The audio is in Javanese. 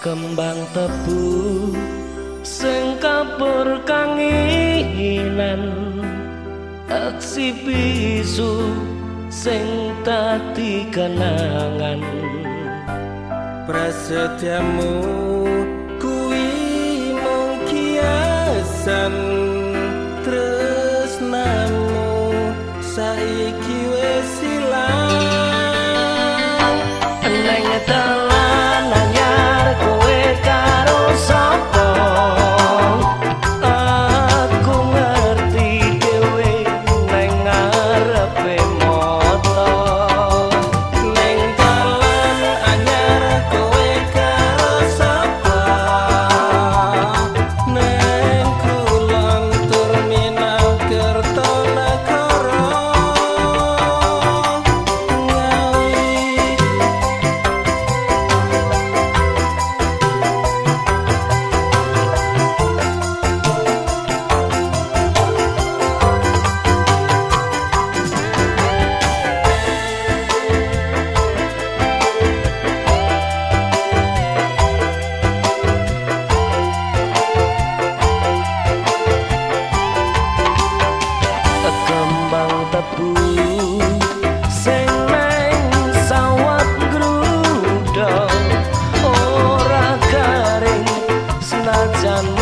kembang tebu sing kapur kanginan. Aksi bisu sing tadi kenangan. Prasetyamu I'm done.